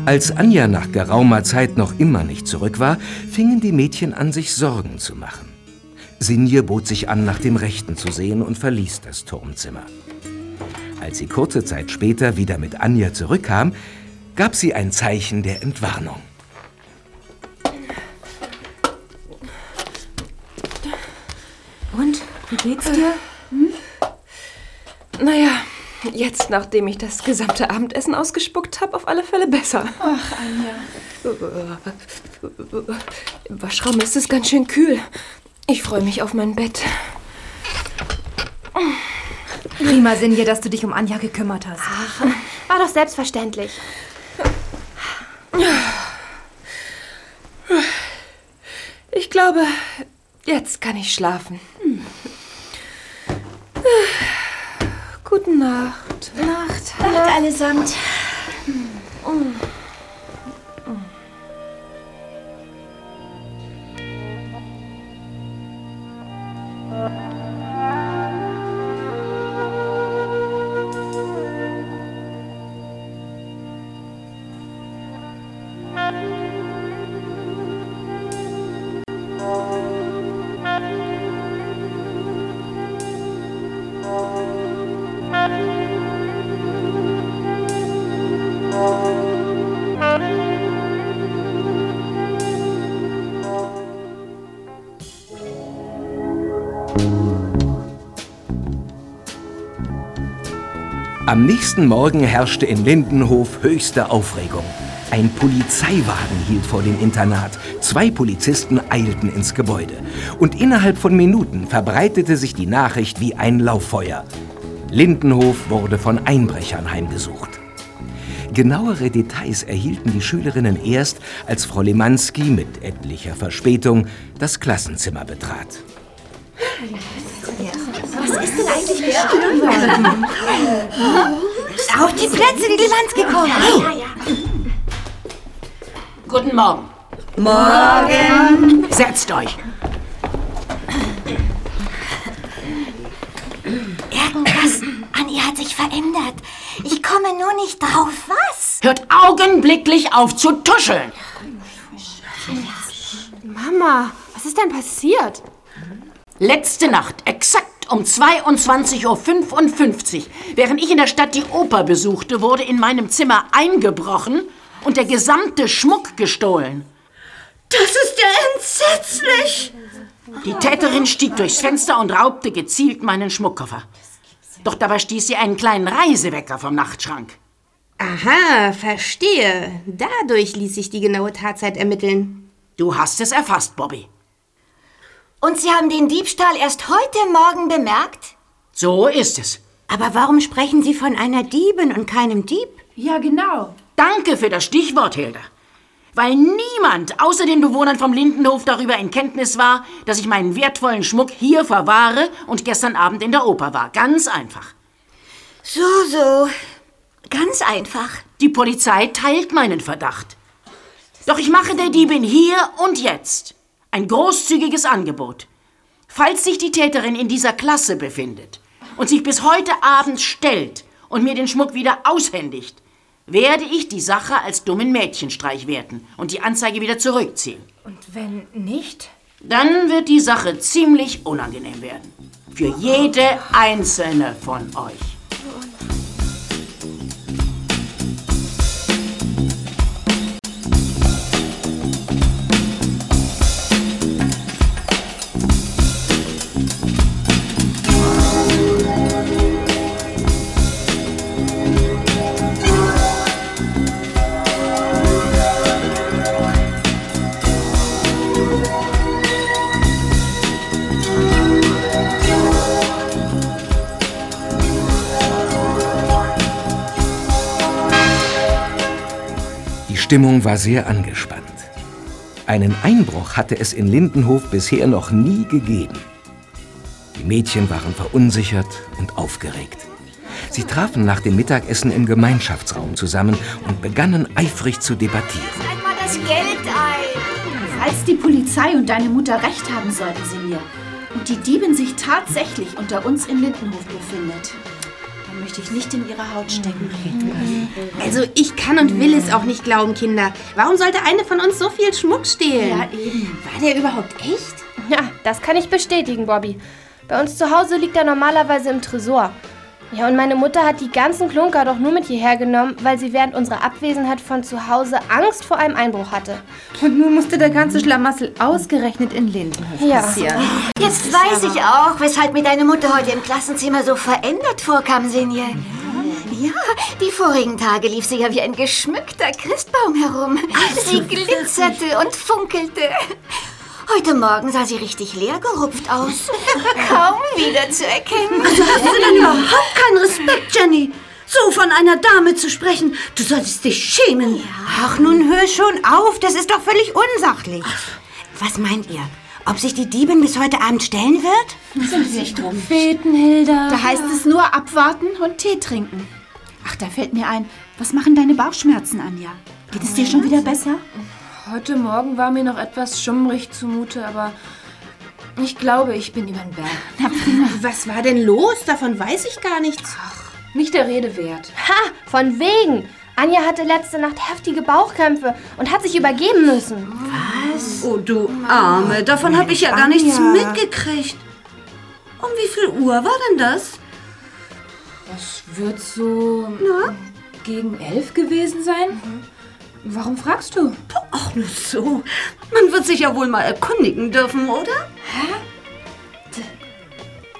Als Anja nach geraumer Zeit noch immer nicht zurück war, fingen die Mädchen an, sich Sorgen zu machen. Sinje bot sich an, nach dem Rechten zu sehen und verließ das Turmzimmer. Als sie kurze Zeit später wieder mit Anja zurückkam, gab sie ein Zeichen der Entwarnung. Wie geht's dir? Naja, jetzt, nachdem ich das gesamte Abendessen ausgespuckt habe, auf alle Fälle besser. Ach, Anja. Im Waschraum ist es ganz schön kühl. Ich freue mich auf mein Bett. Prima, Sinje, dass du dich um Anja gekümmert hast. War doch selbstverständlich. Ich glaube, jetzt kann ich schlafen. Gute Nacht. Nacht. Nacht allesamt. Am nächsten Morgen herrschte in Lindenhof höchste Aufregung. Ein Polizeiwagen hielt vor dem Internat. Zwei Polizisten eilten ins Gebäude. Und innerhalb von Minuten verbreitete sich die Nachricht wie ein Lauffeuer. Lindenhof wurde von Einbrechern heimgesucht. Genauere Details erhielten die Schülerinnen erst, als Frau Lemanski mit etlicher Verspätung das Klassenzimmer betrat. Was ist denn eigentlich gestimmt? Auf die Plätze, die Lemanski kommen. Ja, ja, Guten Morgen. Morgen. Setzt euch. Irgendwas an ihr hat sich verändert. Ich komme nur nicht drauf. Was? Hört augenblicklich auf zu tuscheln. Mama, was ist denn passiert? Letzte Nacht, exakt um 22.55 Uhr, während ich in der Stadt die Oper besuchte, wurde in meinem Zimmer eingebrochen und der gesamte Schmuck gestohlen. Das ist ja entsetzlich. Die Täterin stieg durchs Fenster und raubte gezielt meinen Schmuckkoffer. Doch dabei stieß sie einen kleinen Reisewecker vom Nachtschrank. Aha, verstehe. Dadurch ließ sich die genaue Tatzeit ermitteln. Du hast es erfasst, Bobby. Und Sie haben den Diebstahl erst heute Morgen bemerkt? So ist es. Aber warum sprechen Sie von einer Diebin und keinem Dieb? Ja, genau. Danke für das Stichwort, Hilda. Weil niemand außer den Bewohnern vom Lindenhof darüber in Kenntnis war, dass ich meinen wertvollen Schmuck hier verwahre und gestern Abend in der Oper war. Ganz einfach. So, so. Ganz einfach. Die Polizei teilt meinen Verdacht. Doch ich mache der Diebin hier und jetzt ein großzügiges Angebot. Falls sich die Täterin in dieser Klasse befindet und sich bis heute Abend stellt und mir den Schmuck wieder aushändigt, werde ich die Sache als dummen Mädchenstreich werten und die Anzeige wieder zurückziehen. Und wenn nicht? Dann wird die Sache ziemlich unangenehm werden. Für jede einzelne von euch. Stimmung war sehr angespannt. Einen Einbruch hatte es in Lindenhof bisher noch nie gegeben. Die Mädchen waren verunsichert und aufgeregt. Sie trafen nach dem Mittagessen im Gemeinschaftsraum zusammen und begannen eifrig zu debattieren. Einmal das Geld ein. Falls die Polizei und deine Mutter recht haben sollten, Sinje, und die Diebin sich tatsächlich unter uns in Lindenhof befindet, möchte ich nicht in ihre Haut stecken. Also ich kann und will es auch nicht glauben, Kinder. Warum sollte eine von uns so viel Schmuck stehlen? Ja, eben. War der überhaupt echt? Ja, das kann ich bestätigen, Bobby. Bei uns zu Hause liegt er normalerweise im Tresor. Ja, und meine Mutter hat die ganzen Klunker doch nur mit hierher genommen, weil sie während unserer Abwesenheit von zu Hause Angst vor einem Einbruch hatte. Und nun musste der ganze Schlamassel ausgerechnet in Lindenhof Ja. passieren. Jetzt weiß ich auch, weshalb mir deine Mutter heute im Klassenzimmer so verändert vorkam, Sinje. Ja, die vorigen Tage lief sie ja wie ein geschmückter Christbaum herum. sie glitzerte und funkelte. Heute Morgen sah sie richtig leer gerupft aus. Kaum wiederzuerkennen. Also hast du denn überhaupt keinen Respekt, Jenny? So von einer Dame zu sprechen, du solltest dich schämen. Ach, nun hör schon auf, das ist doch völlig unsachlich. Was meint ihr? Ob sich die Diebin bis heute Abend stellen wird? Sind nicht drum. Beten, Hilda. Da heißt es nur abwarten und Tee trinken. Ach, da fällt mir ein, was machen deine Bauchschmerzen, Anja? Geht es dir schon wieder besser? Heute Morgen war mir noch etwas schummrig zumute, aber ich glaube, ich bin über den Berg. Was war denn los? Davon weiß ich gar nichts. Nicht der Rede wert. Ha, von wegen. Anja hatte letzte Nacht heftige Bauchkrämpfe und hat sich übergeben müssen. Oh, du Arme, davon habe ich ja gar nichts mitgekriegt. Um wie viel Uhr war denn das? Das wird so gegen elf gewesen sein. Warum fragst du? Ach, nur so. Man wird sich ja wohl mal erkundigen dürfen, oder?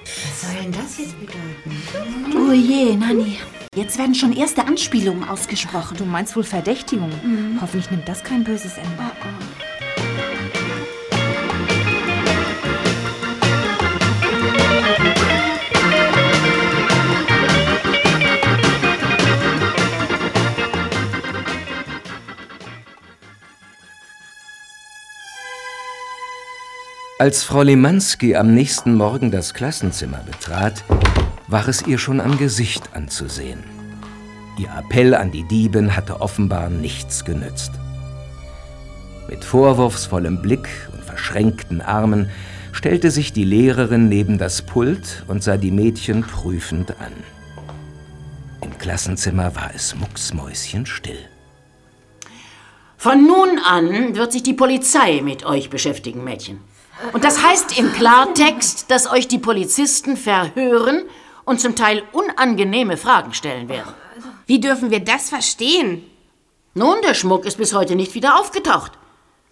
Was soll denn das jetzt bedeuten? Oh je, Nanni. Jetzt werden schon erste Anspielungen ausgesprochen. Du meinst wohl Verdächtigung. Hoffentlich nimmt das kein böses Ende. Als Frau Lemanski am nächsten Morgen das Klassenzimmer betrat, war es ihr schon am Gesicht anzusehen. Ihr Appell an die Dieben hatte offenbar nichts genützt. Mit vorwurfsvollem Blick und verschränkten Armen stellte sich die Lehrerin neben das Pult und sah die Mädchen prüfend an. Im Klassenzimmer war es mucksmäuschenstill. Von nun an wird sich die Polizei mit euch beschäftigen, Mädchen. Und das heißt im Klartext, dass euch die Polizisten verhören und zum Teil unangenehme Fragen stellen werden. Wie dürfen wir das verstehen? Nun, der Schmuck ist bis heute nicht wieder aufgetaucht.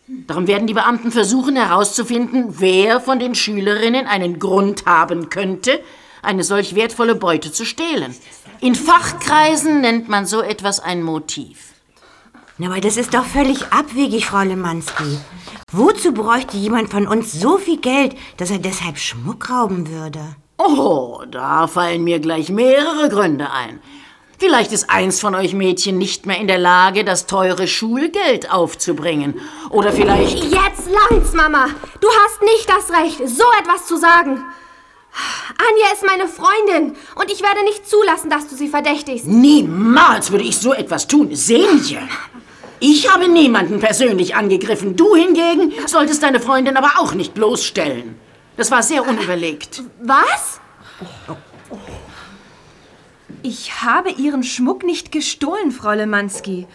Darum werden die Beamten versuchen herauszufinden, wer von den Schülerinnen einen Grund haben könnte, eine solch wertvolle Beute zu stehlen. In Fachkreisen nennt man so etwas ein Motiv. Na, aber das ist doch völlig abwegig, Frau Lemanski. Wozu bräuchte jemand von uns so viel Geld, dass er deshalb Schmuck rauben würde? Oh, da fallen mir gleich mehrere Gründe ein. Vielleicht ist eins von euch Mädchen nicht mehr in der Lage, das teure Schulgeld aufzubringen. Oder vielleicht. Jetzt langt's, Mama. Du hast nicht das Recht, so etwas zu sagen. Anja ist meine Freundin und ich werde nicht zulassen, dass du sie verdächtigst. Niemals würde ich so etwas tun. Senje. Ich habe niemanden persönlich angegriffen. Du hingegen solltest deine Freundin aber auch nicht bloßstellen. Das war sehr unüberlegt. Was? Ich habe Ihren Schmuck nicht gestohlen, Frau Lemanski.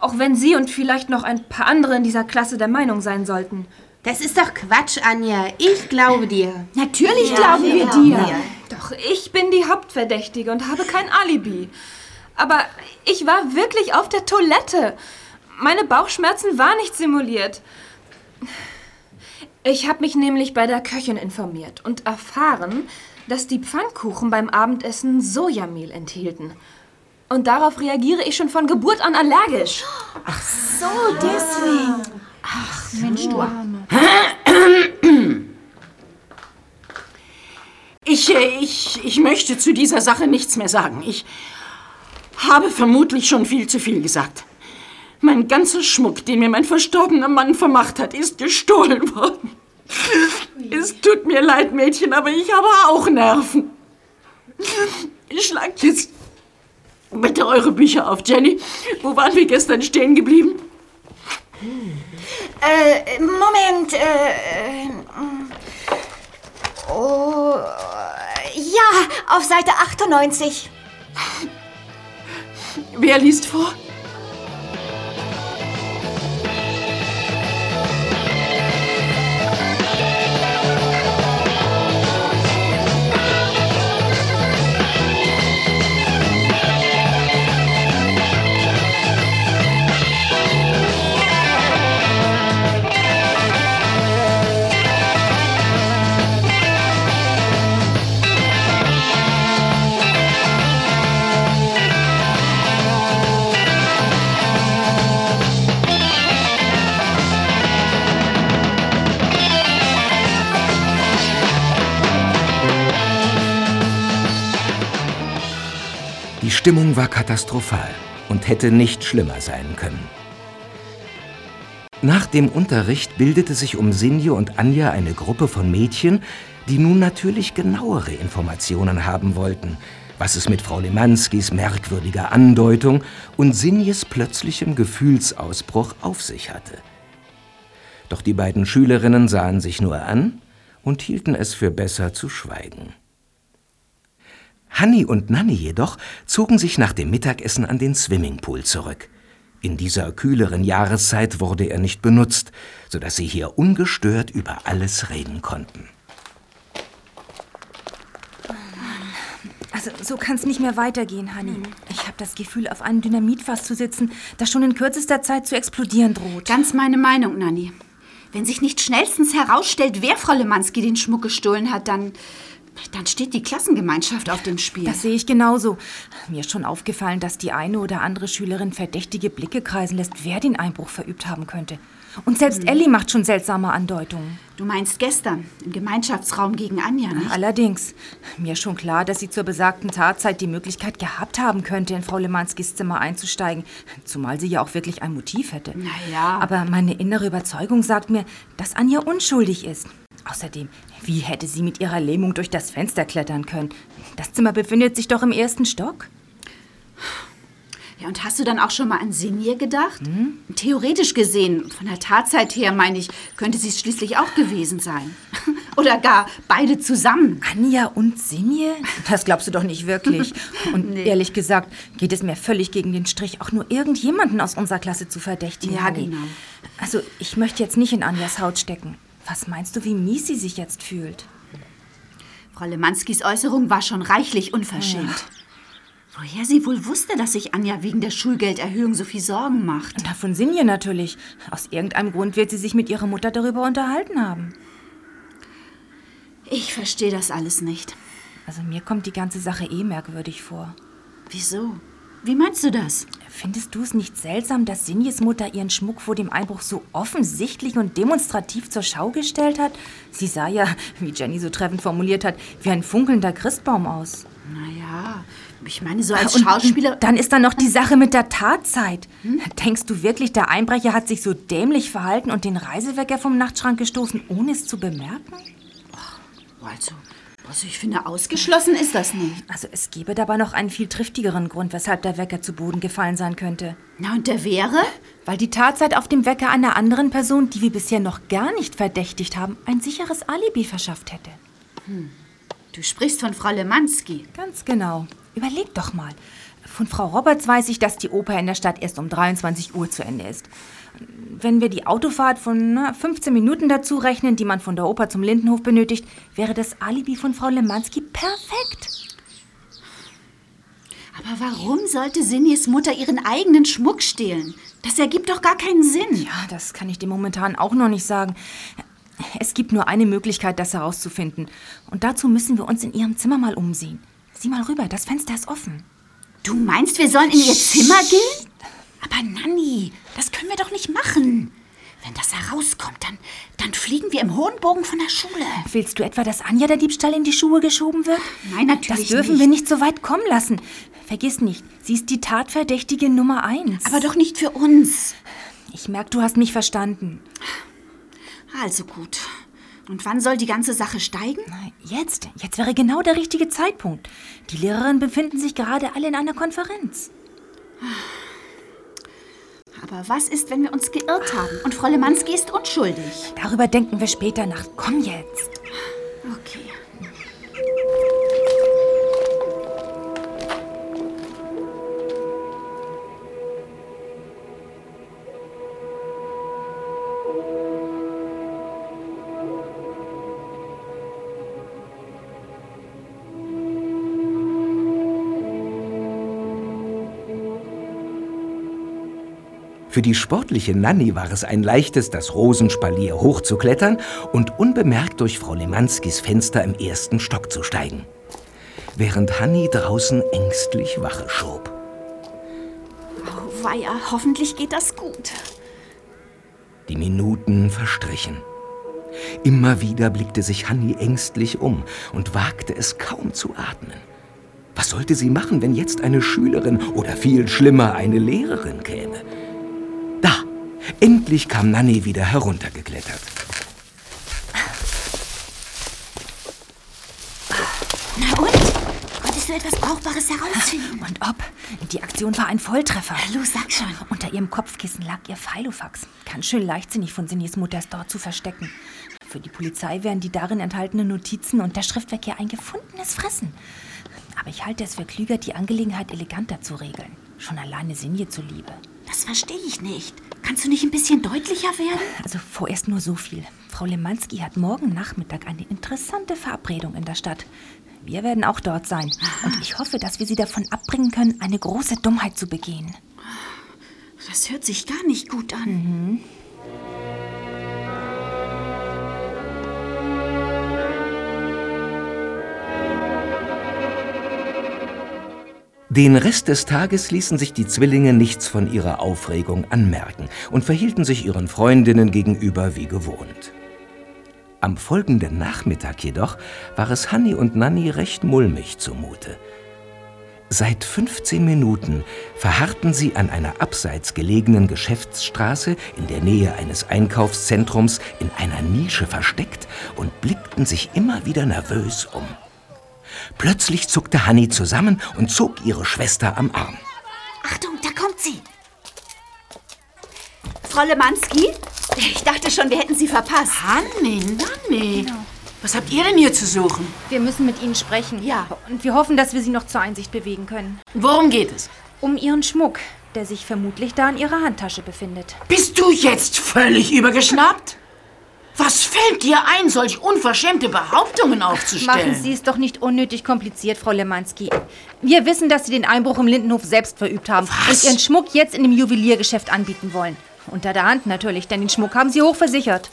Auch wenn Sie und vielleicht noch ein paar andere in dieser Klasse der Meinung sein sollten. Das ist doch Quatsch, Anja. Ich glaube dir. Natürlich glauben wir dir. Doch ich bin die Hauptverdächtige und habe kein Alibi. Aber ich war wirklich auf der Toilette. Meine Bauchschmerzen waren nicht simuliert. Ich habe mich nämlich bei der Köchin informiert und erfahren, dass die Pfannkuchen beim Abendessen Sojamehl enthielten. Und darauf reagiere ich schon von Geburt an allergisch. Ach so, deswegen. Ach, Mensch, du Arme. Ich, äh, ich, ich möchte zu dieser Sache nichts mehr sagen. Ich habe vermutlich schon viel zu viel gesagt. Mein ganzer Schmuck, den mir mein verstorbener Mann vermacht hat, ist gestohlen worden. Es tut mir leid, Mädchen, aber ich habe auch Nerven. Schlagt jetzt bitte eure Bücher auf, Jenny. Wo waren wir gestern stehen geblieben? Äh, Moment, äh, äh, oh, ja, auf Seite 98. Wer liest vor? Stimmung war katastrophal und hätte nicht schlimmer sein können. Nach dem Unterricht bildete sich um Sinje und Anja eine Gruppe von Mädchen, die nun natürlich genauere Informationen haben wollten, was es mit Frau Lemanskis merkwürdiger Andeutung und Sinjes plötzlichem Gefühlsausbruch auf sich hatte. Doch die beiden Schülerinnen sahen sich nur an und hielten es für besser zu schweigen. Hanni und Nanni jedoch zogen sich nach dem Mittagessen an den Swimmingpool zurück. In dieser kühleren Jahreszeit wurde er nicht benutzt, so dass sie hier ungestört über alles reden konnten. Also so kann es nicht mehr weitergehen, Hanni. Ich habe das Gefühl, auf einem Dynamitfass zu sitzen, das schon in kürzester Zeit zu explodieren droht. Ganz meine Meinung, Nanni. Wenn sich nicht schnellstens herausstellt, wer Frau Lemanski den Schmuck gestohlen hat, dann. Dann steht die Klassengemeinschaft auf dem Spiel. Das sehe ich genauso. Mir ist schon aufgefallen, dass die eine oder andere Schülerin verdächtige Blicke kreisen lässt, wer den Einbruch verübt haben könnte. Und selbst Ellie macht schon seltsame Andeutungen. Du meinst gestern im Gemeinschaftsraum gegen Anja, nicht? Allerdings. Mir ist schon klar, dass sie zur besagten Tatzeit die Möglichkeit gehabt haben könnte, in Frau Lemanskis Zimmer einzusteigen. Zumal sie ja auch wirklich ein Motiv hätte. Naja. Aber meine innere Überzeugung sagt mir, dass Anja unschuldig ist. Außerdem, wie hätte sie mit ihrer Lähmung durch das Fenster klettern können? Das Zimmer befindet sich doch im ersten Stock. Ja, und hast du dann auch schon mal an Sinje gedacht? Theoretisch gesehen, von der Tatzeit her, meine ich, könnte sie es schließlich auch gewesen sein. Oder gar beide zusammen. Anja und Sinje? Das glaubst du doch nicht wirklich. Und ehrlich gesagt, geht es mir völlig gegen den Strich, auch nur irgendjemanden aus unserer Klasse zu verdächtigen. Ja, genau. Also, ich möchte jetzt nicht in Anjas Haut stecken. Was meinst du, wie mies sie sich jetzt fühlt? Frau Lemanskis Äußerung war schon reichlich unverschämt. Woher sie wohl wusste, dass sich Anja wegen der Schulgelderhöhung so viel Sorgen macht. Na, von Sinje natürlich. Aus irgendeinem Grund wird sie sich mit ihrer Mutter darüber unterhalten haben. Ich verstehe das alles nicht. Also mir kommt die ganze Sache eh merkwürdig vor. Wieso? Wie meinst du das? Findest du es nicht seltsam, dass Sinjes Mutter ihren Schmuck vor dem Einbruch so offensichtlich und demonstrativ zur Schau gestellt hat? Sie sah ja, wie Jenny so treffend formuliert hat, wie ein funkelnder Christbaum aus. Naja, ich meine, so als Und Schauspieler. Dann ist da noch die Sache mit der Tatzeit. Denkst du wirklich, der Einbrecher hat sich so dämlich verhalten und den Reisewecker vom Nachtschrank gestoßen, ohne es zu bemerken? Also, also ich finde, ausgeschlossen ist das nicht. Also es gäbe dabei noch einen viel triftigeren Grund, weshalb der Wecker zu Boden gefallen sein könnte. Na, und der wäre? Weil die Tatzeit auf dem Wecker einer anderen Person, die wir bisher noch gar nicht verdächtigt haben, ein sicheres Alibi verschafft hätte. Du sprichst von Frau Lemanski. Ganz genau. Überleg doch mal. Von Frau Roberts weiß ich, dass die Oper in der Stadt erst um 23 Uhr zu Ende ist. Wenn wir die Autofahrt von na, 15 Minuten dazu rechnen, die man von der Oper zum Lindenhof benötigt, wäre das Alibi von Frau Lemanski perfekt. Aber warum sollte Sinjes Mutter ihren eigenen Schmuck stehlen? Das ergibt doch gar keinen Sinn. Ja, das kann ich dir momentan auch noch nicht sagen. Es gibt nur eine Möglichkeit, das herauszufinden. Und dazu müssen wir uns in ihrem Zimmer mal umsehen. Sieh mal rüber, das Fenster ist offen. Du meinst, wir sollen in ihr Zimmer gehen? Aber Nanni, das können wir doch nicht machen. Wenn das herauskommt, dann, dann fliegen wir im hohen Bogen von der Schule. Willst du etwa, dass Anja der Diebstahl in die Schuhe geschoben wird? Nein, natürlich Das dürfen nicht. wir nicht so weit kommen lassen. Vergiss nicht, sie ist die Tatverdächtige Nummer eins. Aber doch nicht für uns. Ich merke, du hast mich verstanden. Also gut. Und wann soll die ganze Sache steigen? Jetzt, jetzt wäre genau der richtige Zeitpunkt. Die Lehrerinnen befinden sich gerade alle in einer Konferenz. Aber was ist, wenn wir uns geirrt haben und Frau Lemanski ist unschuldig? Darüber denken wir später nach. Komm jetzt. Okay. Für die sportliche Nanny war es ein leichtes, das Rosenspalier hochzuklettern und unbemerkt durch Frau Lemanskis Fenster im ersten Stock zu steigen. Während Hanni draußen ängstlich Wache schob. Oh, weia, hoffentlich geht das gut. Die Minuten verstrichen. Immer wieder blickte sich Hanni ängstlich um und wagte es kaum zu atmen. Was sollte sie machen, wenn jetzt eine Schülerin oder viel schlimmer eine Lehrerin käme? Endlich kam Nanny wieder heruntergeklettert. Na und? Konntest du etwas Brauchbares herausfinden? Und ob? Die Aktion war ein Volltreffer. Los, sag schon. Unter ihrem Kopfkissen lag ihr Filofax. Ganz schön leichtsinnig von Sinjes Mutter, es dort zu verstecken. Für die Polizei wären die darin enthaltenen Notizen und der Schriftwerk ja ein gefundenes Fressen. Aber ich halte es für klüger, die Angelegenheit eleganter zu regeln. Schon alleine Sinje zuliebe. Das verstehe ich nicht. Kannst du nicht ein bisschen deutlicher werden? Also vorerst nur so viel. Frau Lemanski hat morgen Nachmittag eine interessante Verabredung in der Stadt. Wir werden auch dort sein. Und ich hoffe, dass wir sie davon abbringen können, eine große Dummheit zu begehen. Das hört sich gar nicht gut an. Den Rest des Tages ließen sich die Zwillinge nichts von ihrer Aufregung anmerken und verhielten sich ihren Freundinnen gegenüber wie gewohnt. Am folgenden Nachmittag jedoch war es Hanni und Nanni recht mulmig zumute. Seit 15 Minuten verharrten sie an einer abseits gelegenen Geschäftsstraße in der Nähe eines Einkaufszentrums in einer Nische versteckt und blickten sich immer wieder nervös um. Plötzlich zuckte Hanni zusammen und zog ihre Schwester am Arm. Achtung, da kommt sie. Frau Lemanski? Ich dachte schon, wir hätten sie verpasst. Hanni, Nanni. Was habt ihr denn hier zu suchen? Wir müssen mit Ihnen sprechen. Ja. Und wir hoffen, dass wir Sie noch zur Einsicht bewegen können. Worum geht es? Um Ihren Schmuck, der sich vermutlich da in Ihrer Handtasche befindet. Bist du jetzt völlig übergeschnappt? Was fällt dir ein, solch unverschämte Behauptungen aufzustellen? Machen Sie es doch nicht unnötig kompliziert, Frau Lemanski. Wir wissen, dass Sie den Einbruch im Lindenhof selbst verübt haben und Ihren Schmuck jetzt in dem Juweliergeschäft anbieten wollen. Unter der Hand natürlich, denn den Schmuck haben Sie hochversichert.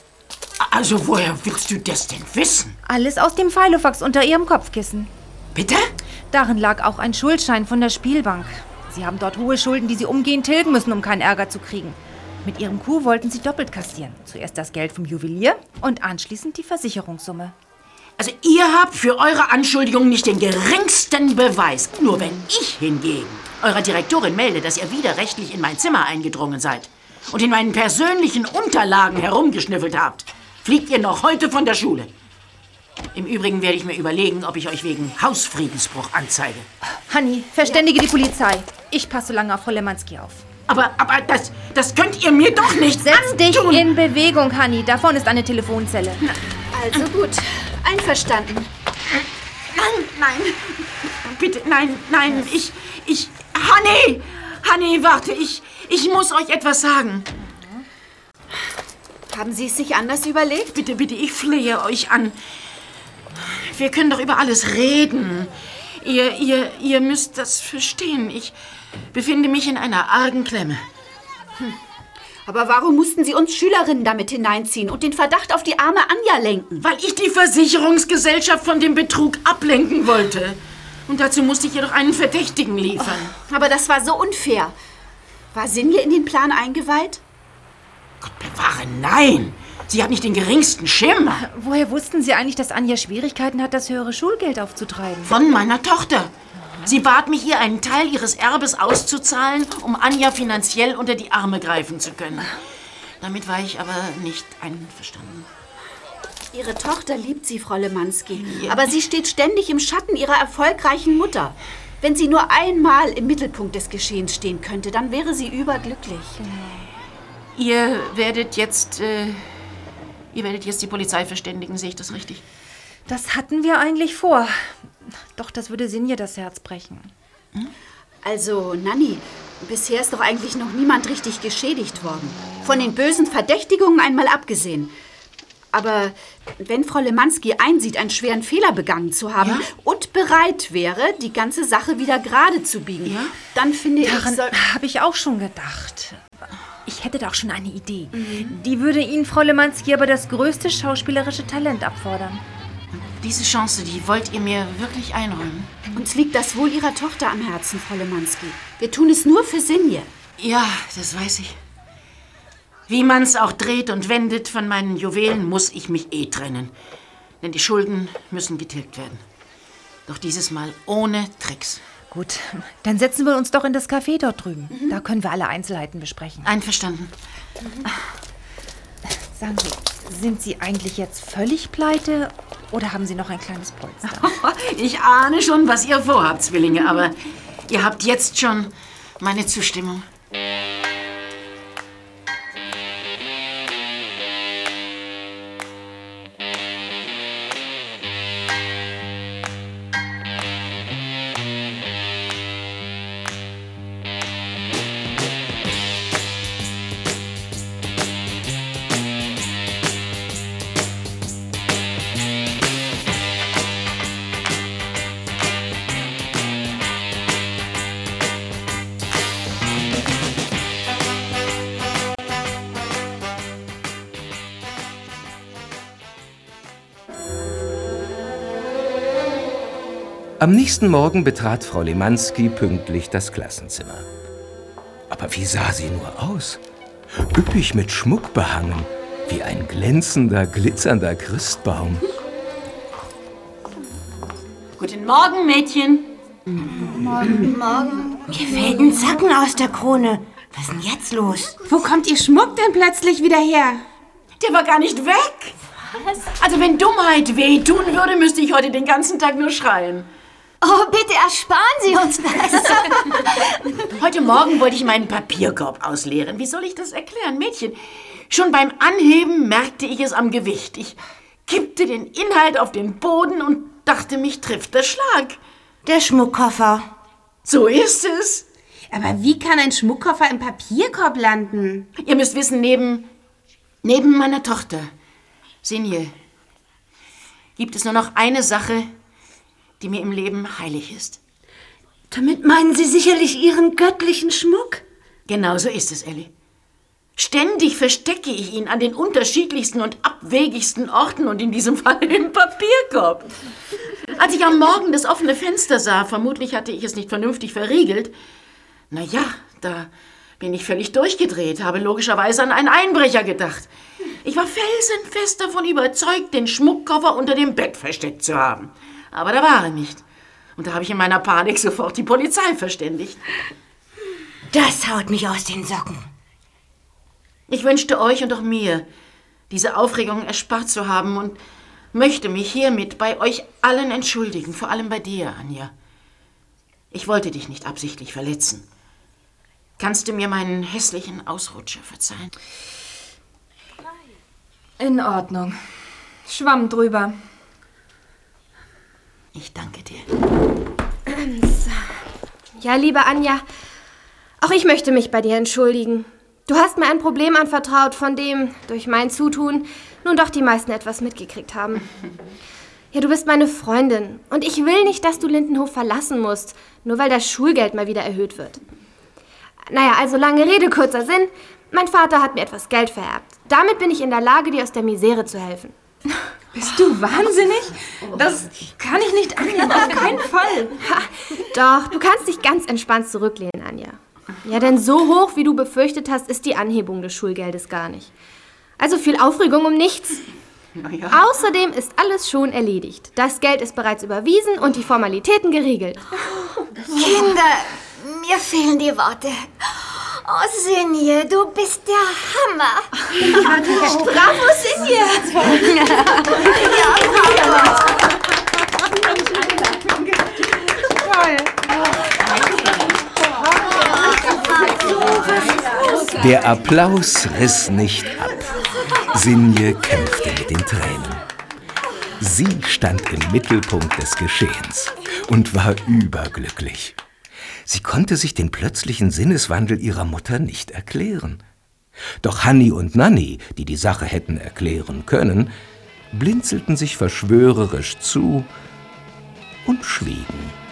Also woher willst du das denn wissen? Alles aus dem Filofax unter Ihrem Kopfkissen. Bitte? Darin lag auch ein Schuldschein von der Spielbank. Sie haben dort hohe Schulden, die Sie umgehend tilgen müssen, um keinen Ärger zu kriegen. Mit Ihrem Coup wollten Sie doppelt kassieren. Zuerst das Geld vom Juwelier und anschließend die Versicherungssumme. Also ihr habt für eure Anschuldigung nicht den geringsten Beweis. Nur wenn ich hingegen eurer Direktorin melde, dass ihr widerrechtlich in mein Zimmer eingedrungen seid und in meinen persönlichen Unterlagen herumgeschnüffelt habt, fliegt ihr noch heute von der Schule. Im Übrigen werde ich mir überlegen, ob ich euch wegen Hausfriedensbruch anzeige. Hanni, verständige die Polizei. Ich passe lange auf Frau Lemanski auf. Aber, aber das, das könnt ihr mir doch nicht Setz dich in Bewegung, Hanni. Davon ist eine Telefonzelle. Also gut, einverstanden. Nein, nein. Bitte, nein, nein. Ich, ich... Hanni! Hanni, warte, ich, ich muss euch etwas sagen. Haben Sie es sich anders überlegt? Bitte, bitte, ich flehe euch an. Wir können doch über alles reden. Ihr, ihr, ihr müsst das verstehen. Ich befinde mich in einer argen Klemme. Hm. Aber warum mussten Sie uns Schülerinnen damit hineinziehen und den Verdacht auf die arme Anja lenken? Weil ich die Versicherungsgesellschaft von dem Betrug ablenken wollte. Und dazu musste ich jedoch einen Verdächtigen liefern. Oh, aber das war so unfair. War Sinje in den Plan eingeweiht? Bewahre, nein! Sie hat nicht den geringsten Schimmer. Woher wussten Sie eigentlich, dass Anja Schwierigkeiten hat, das höhere Schulgeld aufzutreiben? Von meiner Tochter. Sie bat mich, ihr einen Teil ihres Erbes auszuzahlen, um Anja finanziell unter die Arme greifen zu können. Damit war ich aber nicht einverstanden. Ihre Tochter liebt Sie, Frau Lemanski. Aber sie steht ständig im Schatten ihrer erfolgreichen Mutter. Wenn sie nur einmal im Mittelpunkt des Geschehens stehen könnte, dann wäre sie überglücklich. Ihr werdet jetzt. Äh, ihr werdet jetzt die Polizei verständigen, sehe ich das richtig? Das hatten wir eigentlich vor. Doch das würde Sinje das Herz brechen. Also, Nanni, bisher ist doch eigentlich noch niemand richtig geschädigt worden. Von den bösen Verdächtigungen einmal abgesehen. Aber wenn Frau Lemanski einsieht, einen schweren Fehler begangen zu haben und bereit wäre, die ganze Sache wieder gerade zu biegen, dann finde Daran ich, soll... habe ich auch schon gedacht. Ich hätte doch schon eine Idee. Die würde Ihnen, Frau Lemanski, aber das größte schauspielerische Talent abfordern. Diese Chance, die wollt ihr mir wirklich einräumen? Uns liegt das Wohl Ihrer Tochter am Herzen, Frau Lemanski. Wir tun es nur für Sinje. Ja, das weiß ich. Wie man's auch dreht und wendet, von meinen Juwelen muss ich mich eh trennen. Denn die Schulden müssen getilgt werden. Doch dieses Mal ohne Tricks. Gut, dann setzen wir uns doch in das Café dort drüben. Da können wir alle Einzelheiten besprechen. Einverstanden. Sagen Sie, sind Sie eigentlich jetzt völlig pleite oder haben Sie noch ein kleines Polster? Ich ahne schon, was ihr vorhabt, Zwillinge, aber ihr habt jetzt schon meine Zustimmung. Am nächsten Morgen betrat Frau Lemanski pünktlich das Klassenzimmer. Aber wie sah sie nur aus? Üppig mit Schmuck behangen, wie ein glänzender, glitzernder Christbaum. Guten Morgen, Mädchen. Morgen. Morgen. Mir fällt ein Zacken aus der Krone. Was ist denn jetzt los? Wo kommt Ihr Schmuck denn plötzlich wieder her? Der war gar nicht weg. Was? Also wenn Dummheit weh tun würde, müsste ich heute den ganzen Tag nur schreien. Oh, bitte ersparen Sie uns das. Heute Morgen wollte ich meinen Papierkorb ausleeren. Wie soll ich das erklären, Mädchen? Schon beim Anheben merkte ich es am Gewicht. Ich kippte den Inhalt auf den Boden und dachte, mich trifft der Schlag. Der Schmuckkoffer. So ist es. Aber wie kann ein Schmuckkoffer im Papierkorb landen? Ihr müsst wissen, neben, neben meiner Tochter, Sinje, gibt es nur noch eine Sache, die mir im Leben heilig ist. Damit meinen Sie sicherlich Ihren göttlichen Schmuck? Genau so ist es, Ellie. Ständig verstecke ich ihn an den unterschiedlichsten und abwegigsten Orten und in diesem Fall im Papierkorb. Als ich am Morgen das offene Fenster sah, vermutlich hatte ich es nicht vernünftig verriegelt, na ja, da bin ich völlig durchgedreht, habe logischerweise an einen Einbrecher gedacht. Ich war felsenfest davon überzeugt, den Schmuckkoffer unter dem Bett versteckt zu haben. Aber da war er nicht. Und da habe ich in meiner Panik sofort die Polizei verständigt. Das haut mich aus den Socken. Ich wünschte euch und auch mir, diese Aufregung erspart zu haben und möchte mich hiermit bei euch allen entschuldigen, vor allem bei dir, Anja. Ich wollte dich nicht absichtlich verletzen. Kannst du mir meinen hässlichen Ausrutscher verzeihen? In Ordnung. Schwamm drüber. Ich danke dir. Ja, liebe Anja, auch ich möchte mich bei dir entschuldigen. Du hast mir ein Problem anvertraut, von dem durch mein Zutun nun doch die meisten etwas mitgekriegt haben. Ja, du bist meine Freundin und ich will nicht, dass du Lindenhof verlassen musst, nur weil das Schulgeld mal wieder erhöht wird. Naja, also lange Rede, kurzer Sinn. Mein Vater hat mir etwas Geld vererbt. Damit bin ich in der Lage, dir aus der Misere zu helfen. Bist du wahnsinnig? Das kann ich nicht annehmen, auf keinen Fall. Ha, doch, du kannst dich ganz entspannt zurücklehnen, Anja. Ja, denn so hoch, wie du befürchtet hast, ist die Anhebung des Schulgeldes gar nicht. Also viel Aufregung um nichts. Ja. Außerdem ist alles schon erledigt. Das Geld ist bereits überwiesen und die Formalitäten geregelt. Kinder, mir fehlen die Worte. Oh, Sinje, du bist der Hammer. Bravo, Sinje. ja, bravo. Der Applaus riss nicht ab. Sinje kämpfte mit den Tränen. Sie stand im Mittelpunkt des Geschehens und war überglücklich. Sie konnte sich den plötzlichen Sinneswandel ihrer Mutter nicht erklären. Doch Hanni und Nanni, die die Sache hätten erklären können, blinzelten sich verschwörerisch zu und schwiegen.